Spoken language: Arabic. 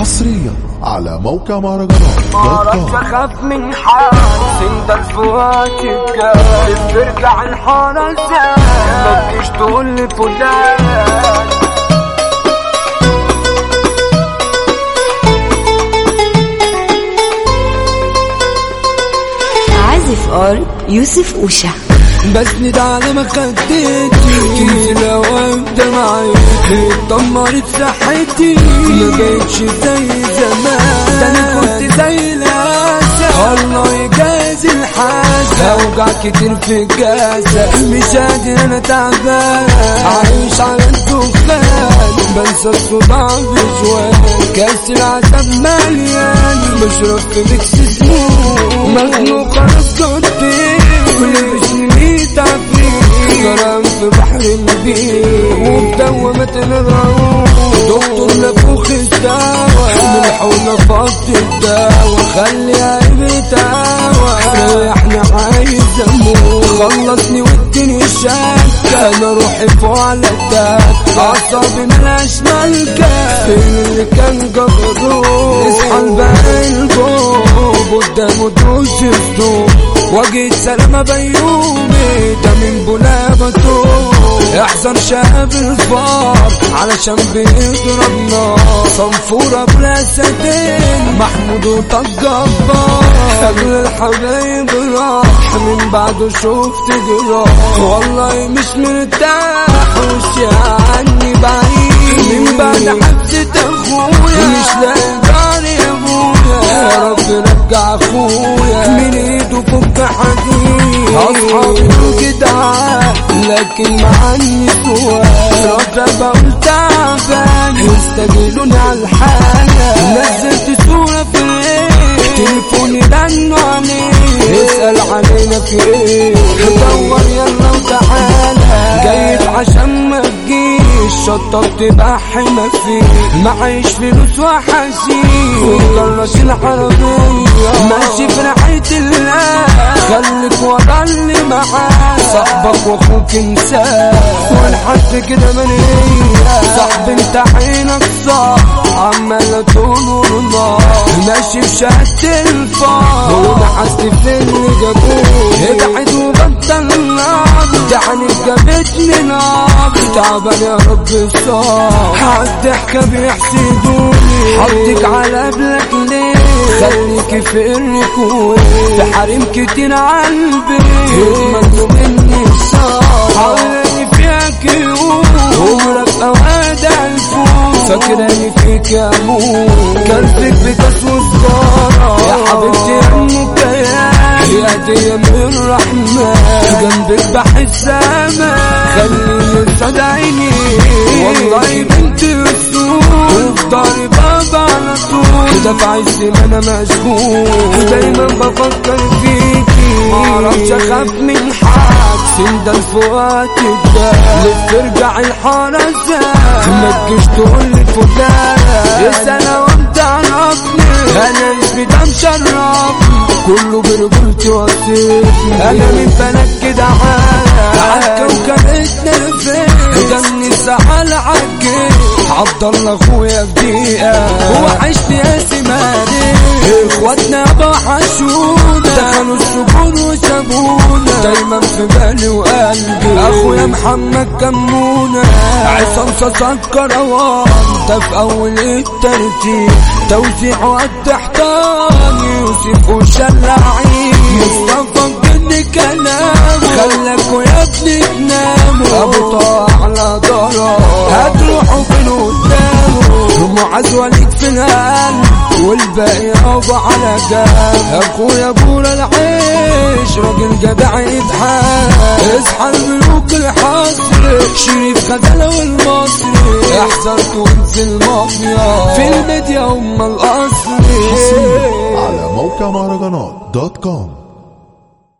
حصريا على موقع مهرجانات كوم. اخاف من حال انت الفوات الجاي ترجع الحارة إزاي ما تجيش تقول لي فلان عازف آر يوسف أوشا. بسند على مخدتي كنت لو ابدا معاك اتدمرت صحتي ما بقتش زي زمان. ده أنا كنت زي الاسد الله يجازي الحاسة اوجع كتير في الجسد مش قادر أنا تعبان. عايش على الدخان. بنسى الصداع بجوان. كاس العذاب مليان. بشرب في ميكس سموم مخنوق خلاص كنت وبدوامة الغروب دكتور نفوخ الدواء. ملح ونفضت الدواء. خلي قلبي تاوى ريحني عايز أموت. خلصني واديني الشك أنا روحي فوق على التك أعصابي ملهاش ملكة. اللي كان جبروت اصحى الباقي الجوب قدامه دوش الصوت واجد سلامة بيومي ده من بلابته أحزن شاب الفار علشان بيضرب نار. صنفورة بلا سدين محمود وطجبار قبل الحبايب راح من بعده شفت جراح والله مش مرتاح وشي عني بعيد. من بعد حبسة اخويا مش لاقي داري يا أبويا. يا رب رجع أخويا. حديد اصحابي جدعان لكن معني سؤال رد بقول تعبان يستجيلوني على الحالة. نزلت صورة في إيه تليفوني رنوا عليه اسأل علينا في إيه دور يلا وتعالى جايب عشان ما تجيش شطبت بحي ما فيه معيش فلوس وحشيش وجرش العربية. ماشي صاحبك واخوك انساه والحد كده منية صاحب انت عينك صح عمال تقول الله ماشي في شهادة الفار ونحست في اللي جابوه ابعد وبطل النار دعني جابتني نار تعبان يا رب الصار عالضحكة بيحسدوني. حطك على قبلك ليه خليك في الركوع في حريم كتير عالبيت يضمنوا مني فاكراني فيك يا موت كلفك بكاس وسجارة يا حبيبتي أمك يا هدية من الرحمن. جنبك بحس أمان. خليني قصاد عيني. والله بنت السوق وفي ضهري بابا على طول ده في ما أنا مشغول. دايما بفكر فيكي. معرفش أخاف من حد. سند الفؤاد ده لف ترجع الحارة إزاي ما تجيش تقول فلان اسأل وانت عرفني أنا ده مشرفني كله برجولتي وصيتي أنا من بلد كده عالة عالكوكب اتنفس دمني الزعل عالجيش عبد الله أخويا بدقيقة هو عشت يا سماري اخواتنا بحشونا دخلوا السجون وسابونا. دايما في بالي وقلبي محمد كمونة عصام صاصا كروان في أول الترتيب. توزيع احترام يوسف وشلعين مصطفى بجد كلام خلاكوا يا ابني تناموا أبو طه على ضرر هتروحوا فين قدامه معاذ وليد في والباقي يابا على جنب. أخويا بولا العيش راجل جدع يضحك. اصحى الملوك الحصر شريف غزاله والمصري. احذر وانزل مافيا في الميديا هم الأصلي. على موقع مهرجانات دوت كوم.